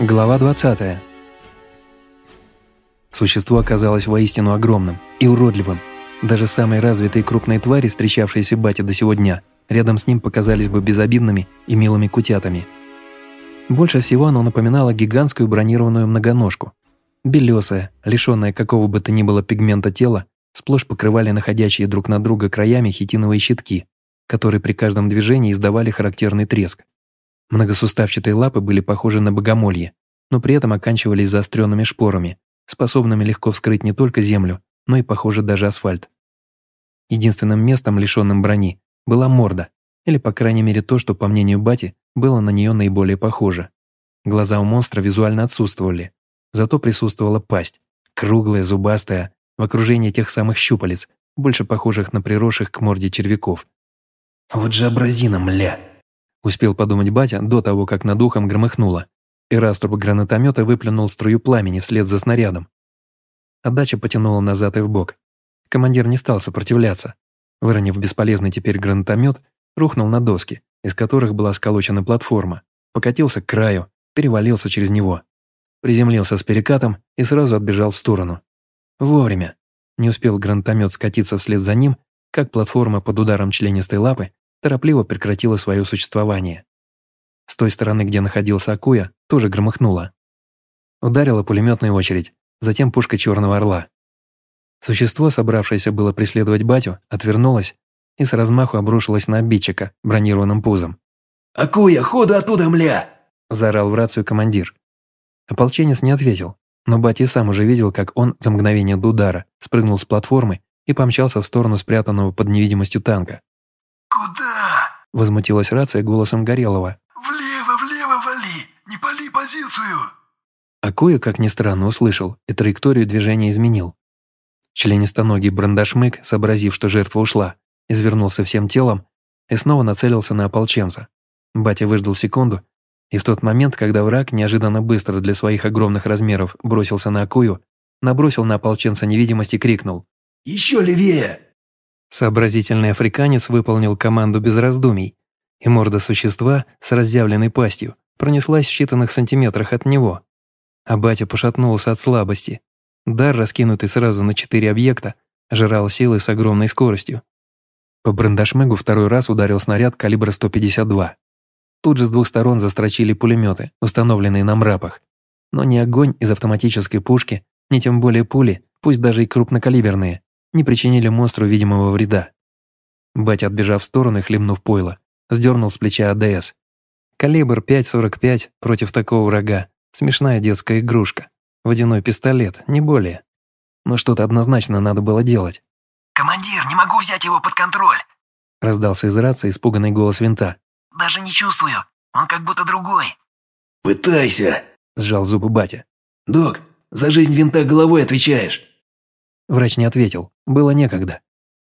Глава 20. Существо оказалось воистину огромным и уродливым. Даже самые развитые крупные твари, встречавшиеся Бате до сего дня, рядом с ним показались бы безобидными и милыми кутятами. Больше всего оно напоминало гигантскую бронированную многоножку. Белесое, лишенное какого бы то ни было пигмента тела, сплошь покрывали находящие друг на друга краями хитиновые щитки, которые при каждом движении издавали характерный треск. Многосуставчатые лапы были похожи на богомолье, но при этом оканчивались заостренными шпорами, способными легко вскрыть не только землю, но и, похоже, даже асфальт. Единственным местом, лишенным брони, была морда, или, по крайней мере, то, что, по мнению Бати, было на нее наиболее похоже. Глаза у монстра визуально отсутствовали, зато присутствовала пасть, круглая, зубастая, в окружении тех самых щупалец, больше похожих на приросших к морде червяков. «Вот же образина, мля!» Успел подумать батя до того, как над ухом громыхнуло, и раструб гранатомета выплюнул струю пламени вслед за снарядом. Отдача потянула назад и вбок. Командир не стал сопротивляться. Выронив бесполезный теперь гранатомет, рухнул на доски, из которых была сколочена платформа, покатился к краю, перевалился через него. Приземлился с перекатом и сразу отбежал в сторону. Вовремя. Не успел гранатомет скатиться вслед за ним, как платформа под ударом членистой лапы торопливо прекратила свое существование. С той стороны, где находился Акуя, тоже громыхнуло. Ударила пулеметная очередь, затем пушка Черного Орла. Существо, собравшееся было преследовать батю, отвернулось и с размаху обрушилось на обидчика бронированным пузом. «Акуя, ходу оттуда, мля!» – заорал в рацию командир. Ополченец не ответил, но батя сам уже видел, как он за мгновение до удара спрыгнул с платформы и помчался в сторону спрятанного под невидимостью танка. «Куда?» – возмутилась рация голосом Горелого. «Влево, влево вали! Не пали позицию!» А кое, как ни странно, услышал и траекторию движения изменил. Членистоногий брандашмык, сообразив, что жертва ушла, извернулся всем телом и снова нацелился на ополченца. Батя выждал секунду, и в тот момент, когда враг неожиданно быстро для своих огромных размеров бросился на Акую, набросил на ополченца невидимость и крикнул «Еще левее!» Сообразительный африканец выполнил команду без раздумий, и морда существа с разъявленной пастью пронеслась в считанных сантиметрах от него. А батя пошатнулся от слабости. Дар, раскинутый сразу на четыре объекта, жрал силы с огромной скоростью. По брандашмегу второй раз ударил снаряд калибра 152. Тут же с двух сторон застрочили пулеметы, установленные на мрапах. Но ни огонь из автоматической пушки, ни тем более пули, пусть даже и крупнокалиберные, не причинили монстру видимого вреда. Батя, отбежав в сторону и хлебнув пойло, сдернул с плеча АДС. Калибр 5.45 против такого врага – смешная детская игрушка. Водяной пистолет, не более. Но что-то однозначно надо было делать. «Командир, не могу взять его под контроль!» Раздался из рации испуганный голос винта. «Даже не чувствую, он как будто другой». «Пытайся!» – сжал зубы батя. «Док, за жизнь винта головой отвечаешь!» Врач не ответил, было некогда.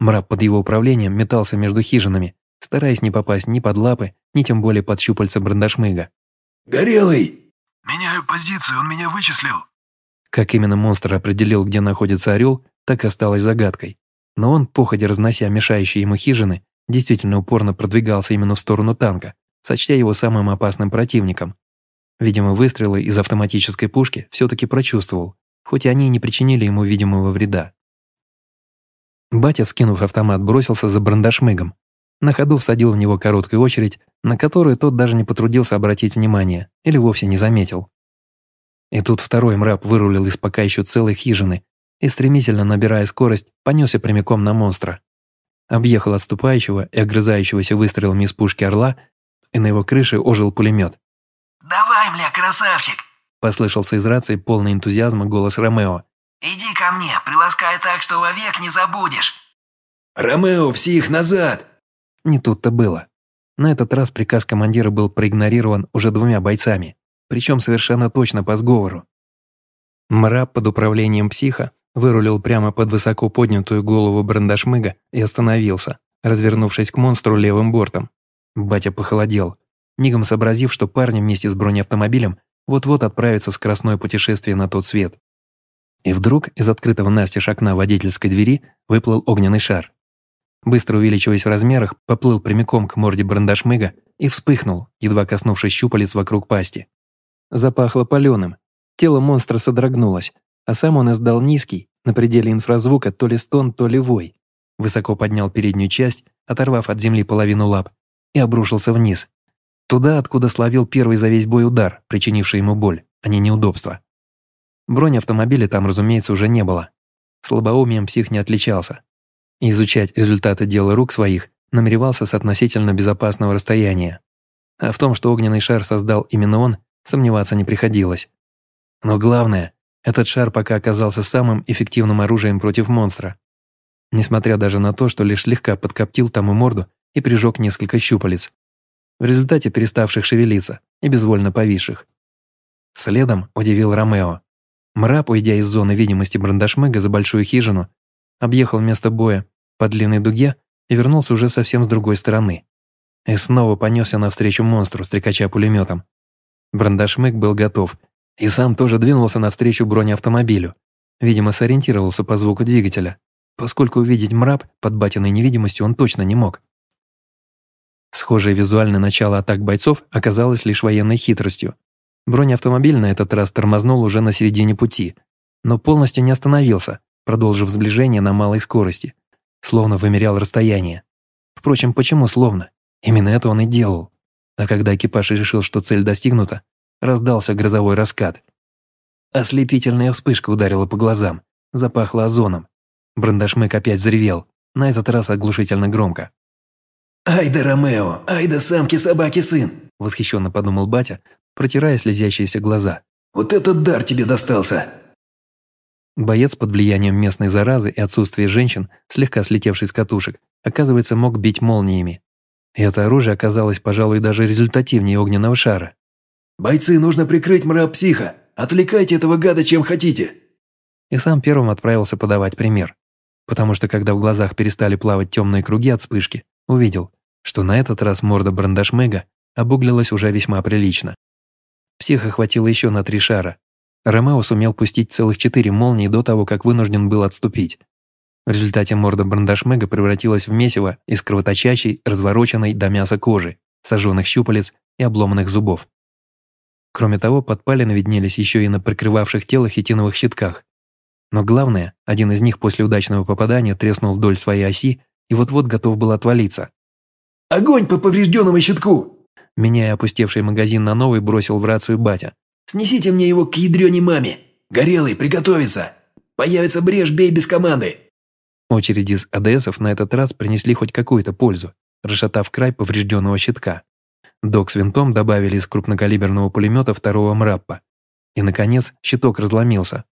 Мраб под его управлением метался между хижинами, стараясь не попасть ни под лапы, ни тем более под щупальца брандашмыга. «Горелый!» «Меняю позицию, он меня вычислил!» Как именно монстр определил, где находится орел, так и осталось загадкой. Но он, походя разнося мешающие ему хижины, действительно упорно продвигался именно в сторону танка, сочтя его самым опасным противником. Видимо, выстрелы из автоматической пушки все-таки прочувствовал, хоть они и не причинили ему видимого вреда. Батя, вскинув автомат, бросился за брандашмыгом. На ходу всадил в него короткую очередь, на которую тот даже не потрудился обратить внимание или вовсе не заметил. И тут второй мраб вырулил из пока еще целой хижины и, стремительно набирая скорость, понесся прямиком на монстра. Объехал отступающего и огрызающегося выстрелами из пушки орла, и на его крыше ожил пулемет. «Давай, мля, красавчик!» Послышался из рации полный энтузиазма голос Ромео. «Иди ко мне, приласкай так, что вовек не забудешь!» «Ромео, псих, назад!» Не тут-то было. На этот раз приказ командира был проигнорирован уже двумя бойцами, причем совершенно точно по сговору. Мраб под управлением психа вырулил прямо под высоко поднятую голову брандашмыга и остановился, развернувшись к монстру левым бортом. Батя похолодел, мигом сообразив, что парни вместе с бронеавтомобилем вот-вот отправится в скоростное путешествие на тот свет. И вдруг из открытого настежь окна водительской двери выплыл огненный шар. Быстро увеличиваясь в размерах, поплыл прямиком к морде брандашмыга и вспыхнул, едва коснувшись щупалец вокруг пасти. Запахло паленым. Тело монстра содрогнулось, а сам он издал низкий, на пределе инфразвука, то ли стон, то ли вой. Высоко поднял переднюю часть, оторвав от земли половину лап, и обрушился вниз. Туда, откуда словил первый за весь бой удар, причинивший ему боль, а не неудобство. Бронь автомобиля там, разумеется, уже не было. Слабоумием псих не отличался. Изучать результаты дела рук своих намеревался с относительно безопасного расстояния. А в том, что огненный шар создал именно он, сомневаться не приходилось. Но главное, этот шар пока оказался самым эффективным оружием против монстра. Несмотря даже на то, что лишь слегка подкоптил тому морду и прижег несколько щупалец. В результате переставших шевелиться и безвольно повисших. Следом удивил Ромео. Мрап, уйдя из зоны видимости брандашмыга за большую хижину, объехал место боя по длинной дуге и вернулся уже совсем с другой стороны. И снова понесся навстречу монстру, стрекача пулеметом. Брандашмык был готов, и сам тоже двинулся навстречу бронеавтомобилю. Видимо, сориентировался по звуку двигателя, поскольку увидеть мрап под батиной невидимостью он точно не мог. Схожее визуальное начало атак бойцов оказалось лишь военной хитростью, Бронеавтомобиль на этот раз тормознул уже на середине пути, но полностью не остановился, продолжив сближение на малой скорости, словно вымерял расстояние. Впрочем, почему словно? Именно это он и делал. А когда экипаж решил, что цель достигнута, раздался грозовой раскат. Ослепительная вспышка ударила по глазам, запахло озоном. Брандашмык опять взревел, на этот раз оглушительно громко. «Ай да Ромео! Ай самки собаки сын!» Восхищенно подумал батя, протирая слезящиеся глаза. «Вот этот дар тебе достался!» Боец под влиянием местной заразы и отсутствия женщин, слегка слетевший с катушек, оказывается, мог бить молниями. И это оружие оказалось, пожалуй, даже результативнее огненного шара. «Бойцы, нужно прикрыть мрап-психа! Отвлекайте этого гада чем хотите!» И сам первым отправился подавать пример. Потому что когда в глазах перестали плавать темные круги от вспышки, увидел, что на этот раз морда Брандашмега обуглилась уже весьма прилично. Психа хватило еще на три шара. Ромео сумел пустить целых четыре молнии до того, как вынужден был отступить. В результате морда Брандашмега превратилась в месиво из кровоточащей, развороченной до мяса кожи, сожженных щупалец и обломанных зубов. Кроме того, подпалины виднелись еще и на прикрывавших тело хитиновых щитках. Но главное, один из них после удачного попадания треснул вдоль своей оси и вот-вот готов был отвалиться. «Огонь по поврежденному щитку!» Меняя опустевший магазин на новый, бросил в рацию батя. «Снесите мне его к ядрёне маме! Горелый, приготовиться! Появится брешь, бей без команды!» Очереди из АДСов на этот раз принесли хоть какую-то пользу, расшатав край поврежденного щитка. Док с винтом добавили из крупнокалиберного пулемета второго мраппа. И, наконец, щиток разломился.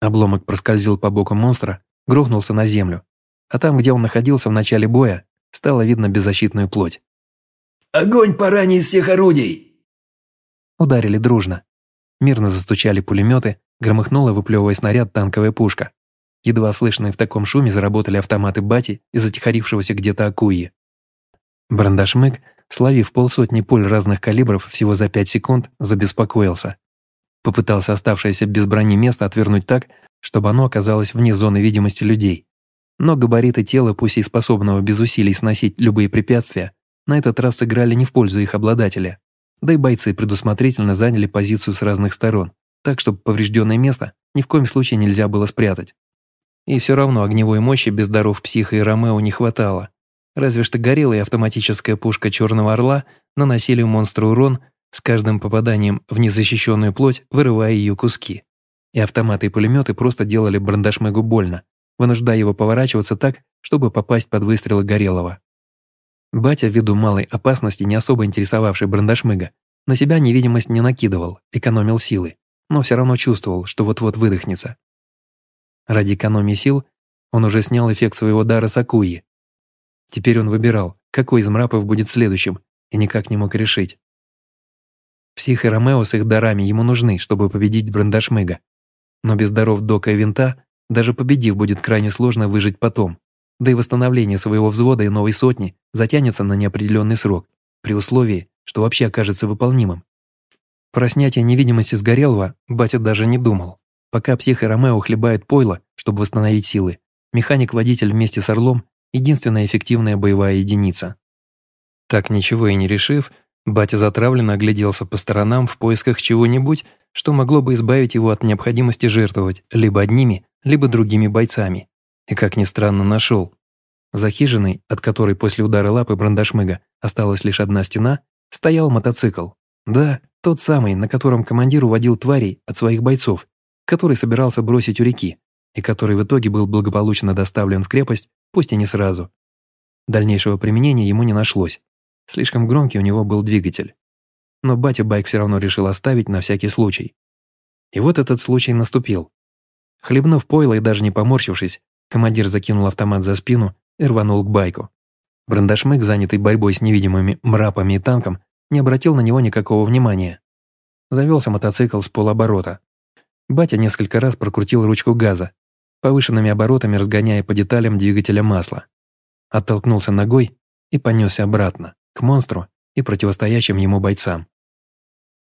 Обломок проскользил по боку монстра, грохнулся на землю. А там, где он находился в начале боя, стало видно беззащитную плоть. Огонь по ране из всех орудий!» Ударили дружно. Мирно застучали пулеметы, громыхнула, выплевывая снаряд, танковая пушка. Едва слышные в таком шуме заработали автоматы Бати и затихарившегося где-то Акуи. Брандашмык, словив полсотни пуль разных калибров всего за пять секунд, забеспокоился. Попытался оставшееся без брони место отвернуть так, чтобы оно оказалось вне зоны видимости людей. Но габариты тела, пусть и способного без усилий сносить любые препятствия, на этот раз сыграли не в пользу их обладателя. Да и бойцы предусмотрительно заняли позицию с разных сторон, так чтобы поврежденное место ни в коем случае нельзя было спрятать. И все равно огневой мощи без даров психа и Ромео не хватало. Разве что горела и автоматическая пушка Черного Орла наносили монстру урон, с каждым попаданием в незащищенную плоть вырывая ее куски. И автоматы и пулеметы просто делали Брандашмегу больно, вынуждая его поворачиваться так, чтобы попасть под выстрелы Горелого. Батя, ввиду малой опасности, не особо интересовавший Брандашмыга, на себя невидимость не накидывал, экономил силы, но все равно чувствовал, что вот-вот выдохнется. Ради экономии сил он уже снял эффект своего дара Сакуи. Теперь он выбирал, какой из мрапов будет следующим, и никак не мог решить. Псих и Ромео с их дарами ему нужны, чтобы победить Брандашмыга. Но без даров Дока и Винта, даже победив, будет крайне сложно выжить потом да и восстановление своего взвода и новой сотни затянется на неопределенный срок, при условии, что вообще окажется выполнимым. Про снятие невидимости сгорелого батя даже не думал. Пока псих Ромео хлебают пойло, чтобы восстановить силы, механик-водитель вместе с Орлом – единственная эффективная боевая единица. Так ничего и не решив, Батя затравленно огляделся по сторонам в поисках чего-нибудь, что могло бы избавить его от необходимости жертвовать либо одними, либо другими бойцами. И, как ни странно, нашел. За хижиной, от которой после удара лапы брандашмыга осталась лишь одна стена, стоял мотоцикл. Да, тот самый, на котором командир уводил тварей от своих бойцов, который собирался бросить у реки, и который в итоге был благополучно доставлен в крепость, пусть и не сразу. Дальнейшего применения ему не нашлось. Слишком громкий у него был двигатель. Но батя байк все равно решил оставить на всякий случай. И вот этот случай наступил. Хлебнув пойло и даже не поморщившись, командир закинул автомат за спину и рванул к байку. Брандашмык, занятый борьбой с невидимыми мрапами и танком, не обратил на него никакого внимания. Завелся мотоцикл с полоборота. Батя несколько раз прокрутил ручку газа, повышенными оборотами разгоняя по деталям двигателя масла. Оттолкнулся ногой и понесся обратно, к монстру и противостоящим ему бойцам.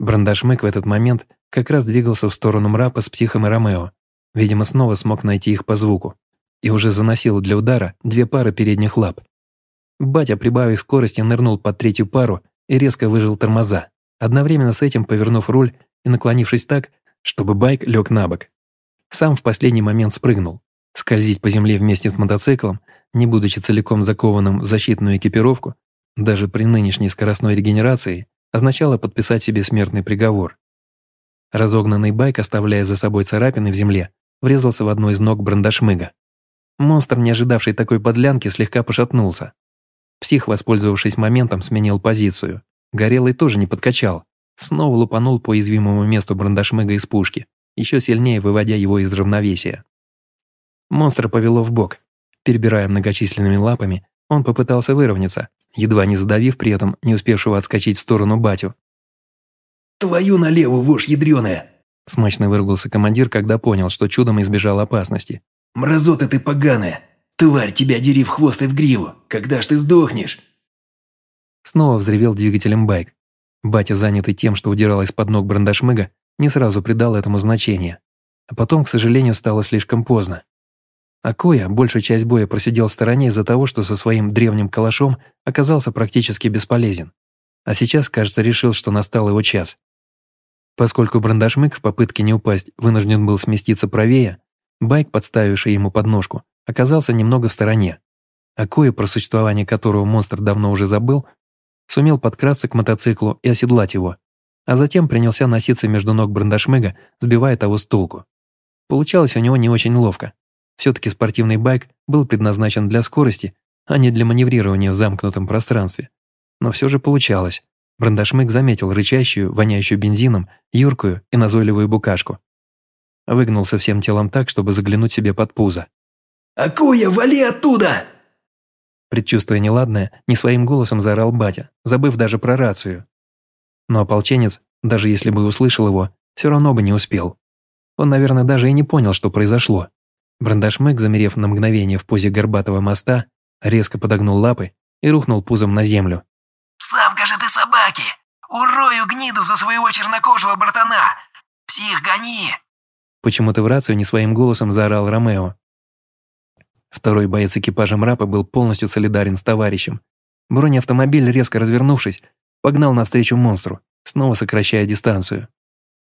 Брандашмык в этот момент как раз двигался в сторону мрапа с психом и Ромео. Видимо, снова смог найти их по звуку. И уже заносил для удара две пары передних лап. Батя, прибавив скорости, нырнул под третью пару и резко выжил тормоза, одновременно с этим повернув руль и наклонившись так, чтобы байк лег на бок. Сам в последний момент спрыгнул. Скользить по земле вместе с мотоциклом, не будучи целиком закованным в защитную экипировку, даже при нынешней скоростной регенерации, означало подписать себе смертный приговор. Разогнанный байк, оставляя за собой царапины в земле, врезался в одну из ног брандашмыга. Монстр, не ожидавший такой подлянки, слегка пошатнулся, Псих, воспользовавшись моментом, сменил позицию. Горелый тоже не подкачал. Снова лупанул по уязвимому месту брандашмыга из пушки, еще сильнее выводя его из равновесия. Монстра повело в бок. Перебирая многочисленными лапами, он попытался выровняться, едва не задавив при этом не успевшего отскочить в сторону батю. «Твою налево, вошь ядреная!» Смачно выругался командир, когда понял, что чудом избежал опасности. «Мразота ты поганая! «Тварь, тебя дери в хвост и в гриву! Когда ж ты сдохнешь?» Снова взревел двигателем байк. Батя, занятый тем, что удирал из-под ног брандашмыга, не сразу придал этому значение. А потом, к сожалению, стало слишком поздно. А Коя большую часть боя просидел в стороне из-за того, что со своим древним калашом оказался практически бесполезен. А сейчас, кажется, решил, что настал его час. Поскольку брандашмык в попытке не упасть вынужден был сместиться правее, байк, подставивший ему подножку, оказался немного в стороне, а кое про существование которого монстр давно уже забыл, сумел подкрасться к мотоциклу и оседлать его, а затем принялся носиться между ног брандашмыга, сбивая того с толку. Получалось у него не очень ловко. Все-таки спортивный байк был предназначен для скорости, а не для маневрирования в замкнутом пространстве. Но все же получалось. Брандашмык заметил рычащую, воняющую бензином, юркую и назойливую букашку. Выгнулся всем телом так, чтобы заглянуть себе под пузо. «Акуя, вали оттуда!» Предчувствуя неладное, не своим голосом заорал батя, забыв даже про рацию. Но ополченец, даже если бы услышал его, все равно бы не успел. Он, наверное, даже и не понял, что произошло. Брандашмык, замерев на мгновение в позе горбатого моста, резко подогнул лапы и рухнул пузом на землю. «Самка же ты собаки! Урою гниду за своего чернокожего братана! Псих, гони!» Почему-то в рацию не своим голосом заорал Ромео, Второй боец экипажа мрапа был полностью солидарен с товарищем. Бронеавтомобиль, резко развернувшись, погнал навстречу монстру, снова сокращая дистанцию.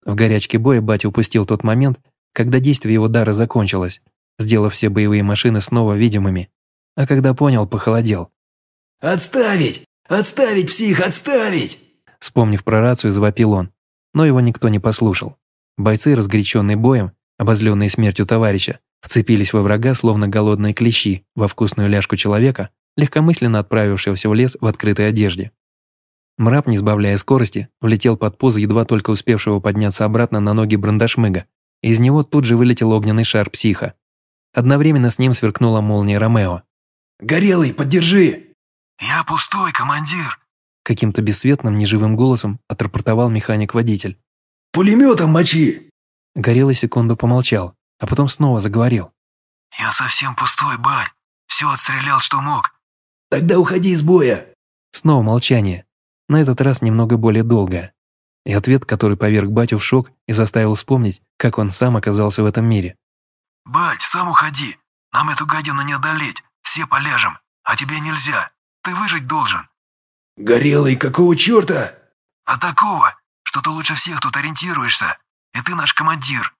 В горячке боя батя упустил тот момент, когда действие его дара закончилось, сделав все боевые машины снова видимыми. А когда понял, похолодел. «Отставить! Отставить, псих, отставить!» Вспомнив про рацию, завопил он. Но его никто не послушал. Бойцы, разгоряченные боем, обозленные смертью товарища, вцепились во врага, словно голодные клещи, во вкусную ляжку человека, легкомысленно отправившегося в лес в открытой одежде. Мраб, не сбавляя скорости, влетел под позу едва только успевшего подняться обратно на ноги брандашмыга. Из него тут же вылетел огненный шар психа. Одновременно с ним сверкнула молния Ромео. «Горелый, поддержи!» «Я пустой, командир!» Каким-то бесцветным, неживым голосом отрапортовал механик-водитель. «Пулеметом мочи!» Горелый секунду помолчал, а потом снова заговорил. «Я совсем пустой, бать. Все отстрелял, что мог. Тогда уходи из боя». Снова молчание. На этот раз немного более долгое. И ответ, который поверг батю в шок и заставил вспомнить, как он сам оказался в этом мире. «Бать, сам уходи. Нам эту гадину не одолеть. Все поляжем. А тебе нельзя. Ты выжить должен». Горелый, какого черта?» «А такого, что ты лучше всех тут ориентируешься, и ты наш командир.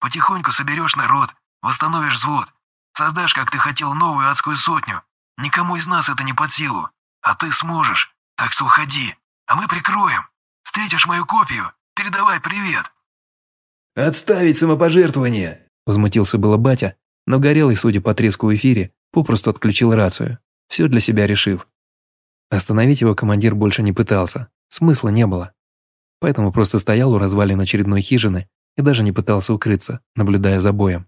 Потихоньку соберешь народ, восстановишь взвод, создашь, как ты хотел, новую адскую сотню. Никому из нас это не под силу, а ты сможешь, так что уходи, а мы прикроем. Встретишь мою копию, передавай привет». «Отставить самопожертвование!» Возмутился было батя, но Горелый, судя по треску в эфире, попросту отключил рацию, все для себя решив. Остановить его командир больше не пытался, смысла не было. Поэтому просто стоял у развалин очередной хижины и даже не пытался укрыться, наблюдая за боем.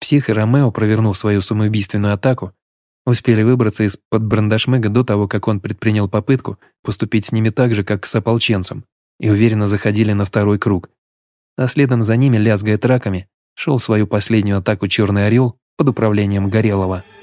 Псих и Ромео, провернув свою самоубийственную атаку, успели выбраться из-под брандашмега до того, как он предпринял попытку поступить с ними так же, как с ополченцем, и уверенно заходили на второй круг. А следом за ними, лязгая траками, шел свою последнюю атаку Черный Орел под управлением Горелого –